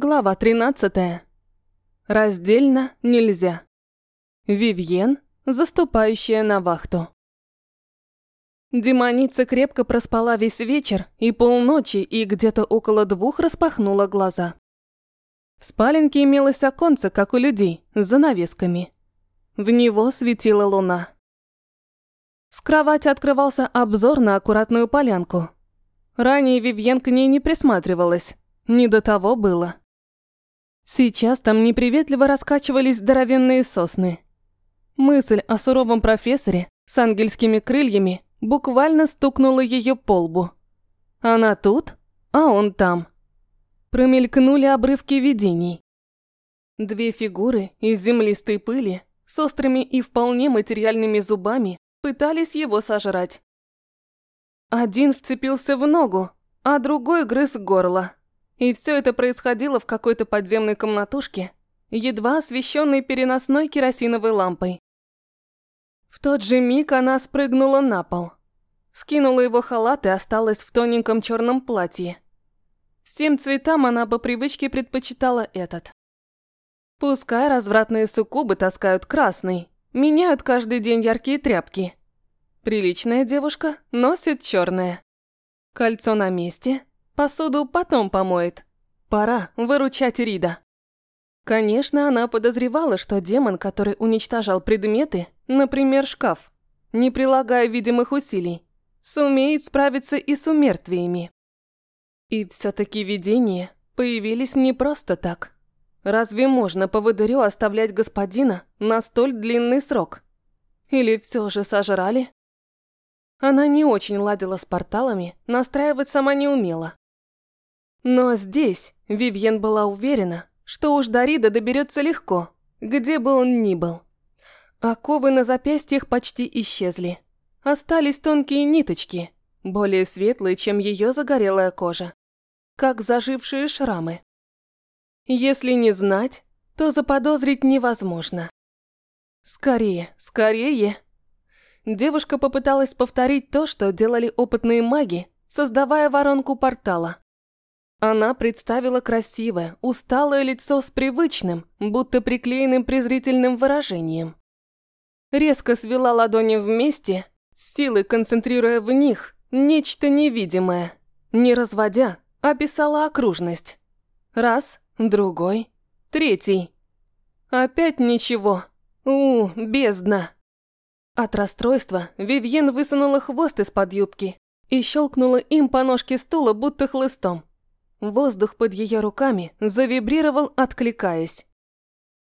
Глава 13. Раздельно нельзя. Вивьен, заступающая на вахту. Демоница крепко проспала весь вечер и полночи, и где-то около двух распахнула глаза. В спаленке имелось оконце, как у людей, с занавесками. В него светила луна. С кровати открывался обзор на аккуратную полянку. Ранее Вивьен к ней не присматривалась, не до того было. Сейчас там неприветливо раскачивались здоровенные сосны. Мысль о суровом профессоре с ангельскими крыльями буквально стукнула ее по лбу. Она тут, а он там. Промелькнули обрывки видений. Две фигуры из землистой пыли с острыми и вполне материальными зубами пытались его сожрать. Один вцепился в ногу, а другой грыз горло. И все это происходило в какой-то подземной комнатушке, едва освещенной переносной керосиновой лампой. В тот же миг она спрыгнула на пол. Скинула его халат и осталась в тоненьком черном платье. Всем цветам она по привычке предпочитала этот. Пускай развратные суккубы таскают красный, меняют каждый день яркие тряпки. Приличная девушка носит черное. Кольцо на месте, Посуду потом помоет. Пора выручать Рида. Конечно, она подозревала, что демон, который уничтожал предметы, например, шкаф, не прилагая видимых усилий, сумеет справиться и с умертвиями. И все-таки видения появились не просто так. Разве можно по выдырю оставлять господина на столь длинный срок? Или все же сожрали? Она не очень ладила с порталами, настраивать сама не умела. Но здесь Вивьен была уверена, что уж до Рида доберется легко, где бы он ни был. Оковы на запястьях почти исчезли. Остались тонкие ниточки, более светлые, чем ее загорелая кожа. Как зажившие шрамы. Если не знать, то заподозрить невозможно. Скорее, скорее. Девушка попыталась повторить то, что делали опытные маги, создавая воронку портала. Она представила красивое, усталое лицо с привычным, будто приклеенным презрительным выражением. Резко свела ладони вместе, силой концентрируя в них нечто невидимое. Не разводя, описала окружность. Раз, другой, третий. Опять ничего. У, бездна. От расстройства Вивьен высунула хвост из-под юбки и щелкнула им по ножке стула, будто хлыстом. Воздух под ее руками завибрировал, откликаясь.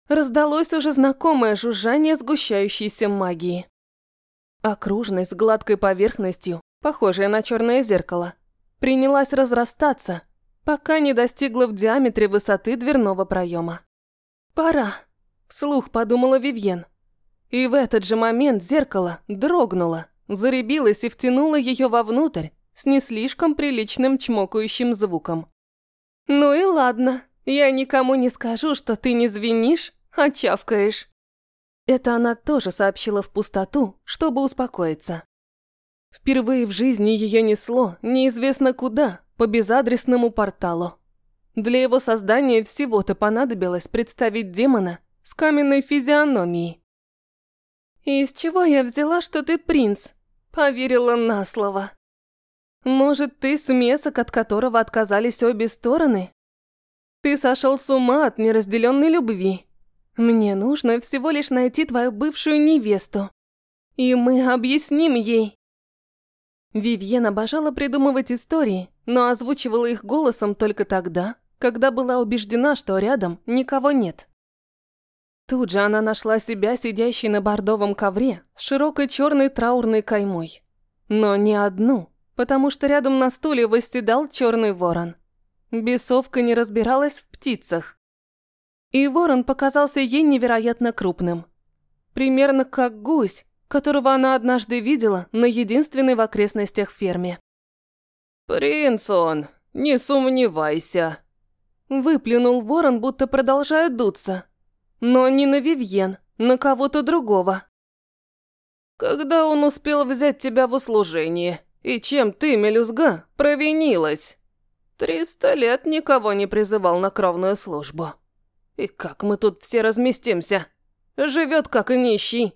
Раздалось уже знакомое жужжание сгущающейся магии. Окружность с гладкой поверхностью, похожая на черное зеркало, принялась разрастаться, пока не достигла в диаметре высоты дверного проема. «Пора», – вслух подумала Вивьен. И в этот же момент зеркало дрогнуло, заребилось и втянуло ее вовнутрь с не слишком приличным чмокающим звуком. «Ну и ладно, я никому не скажу, что ты не звенишь, а чавкаешь». Это она тоже сообщила в пустоту, чтобы успокоиться. Впервые в жизни ее несло неизвестно куда, по безадресному порталу. Для его создания всего-то понадобилось представить демона с каменной физиономией. «Из чего я взяла, что ты принц?» Поверила на слово. Может, ты смесок, от которого отказались обе стороны? Ты сошел с ума от неразделенной любви. Мне нужно всего лишь найти твою бывшую невесту. И мы объясним ей. Вивьен обожала придумывать истории, но озвучивала их голосом только тогда, когда была убеждена, что рядом никого нет. Тут же она нашла себя сидящей на бордовом ковре с широкой черной траурной каймой. Но не одну, потому что рядом на стуле восседал черный ворон. Бесовка не разбиралась в птицах. И ворон показался ей невероятно крупным. Примерно как гусь, которого она однажды видела на единственной в окрестностях ферме. «Принц он, не сомневайся», – выплюнул ворон, будто продолжая дуться. Но не на Вивьен, на кого-то другого. «Когда он успел взять тебя в услужение?» И чем ты, мелюзга, провинилась? Триста лет никого не призывал на кровную службу. И как мы тут все разместимся? Живет как нищий.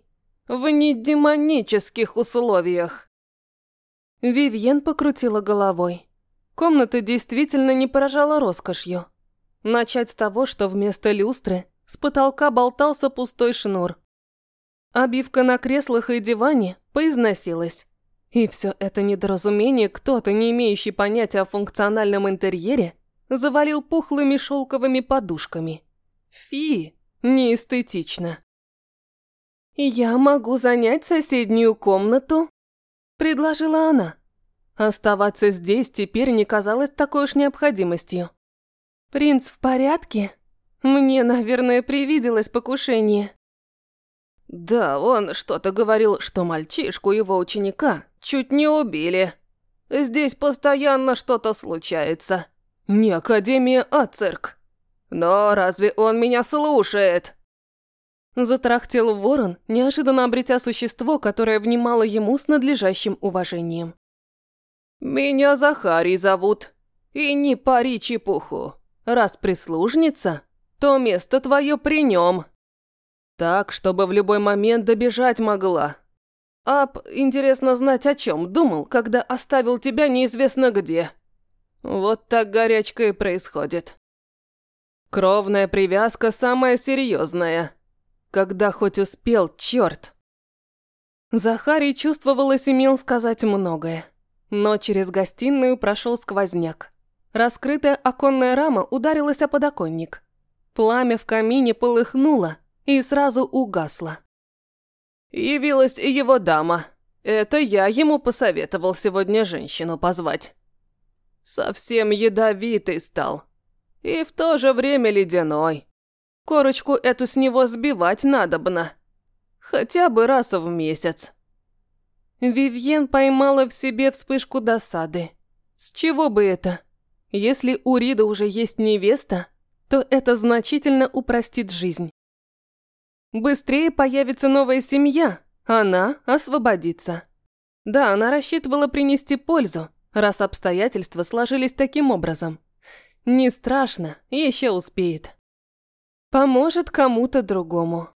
В недемонических условиях. Вивьен покрутила головой. Комната действительно не поражала роскошью. Начать с того, что вместо люстры с потолка болтался пустой шнур. Обивка на креслах и диване поизносилась. И все это недоразумение кто-то, не имеющий понятия о функциональном интерьере, завалил пухлыми шелковыми подушками. Фи, неэстетично. «Я могу занять соседнюю комнату?» – предложила она. Оставаться здесь теперь не казалось такой уж необходимостью. «Принц в порядке? Мне, наверное, привиделось покушение». «Да, он что-то говорил, что мальчишку его ученика Чуть не убили. Здесь постоянно что-то случается. Не академия, а цирк. Но разве он меня слушает?» Затрахтел ворон, неожиданно обретя существо, которое внимало ему с надлежащим уважением. «Меня Захарий зовут. И не пари чепуху. Раз прислужница, то место твое при нем. Так, чтобы в любой момент добежать могла, Ап, интересно знать, о чем думал, когда оставил тебя неизвестно где. Вот так горячка и происходит. Кровная привязка самая серьезная. Когда хоть успел, черт. Захарий чувствовалось имел сказать многое. Но через гостиную прошел сквозняк. Раскрытая оконная рама ударилась о подоконник. Пламя в камине полыхнуло и сразу угасло. Явилась его дама. Это я ему посоветовал сегодня женщину позвать. Совсем ядовитый стал. И в то же время ледяной. Корочку эту с него сбивать надобно. Хотя бы раз в месяц. Вивьен поймала в себе вспышку досады. С чего бы это? Если у Рида уже есть невеста, то это значительно упростит жизнь. Быстрее появится новая семья, она освободится. Да, она рассчитывала принести пользу, раз обстоятельства сложились таким образом. Не страшно, еще успеет. Поможет кому-то другому.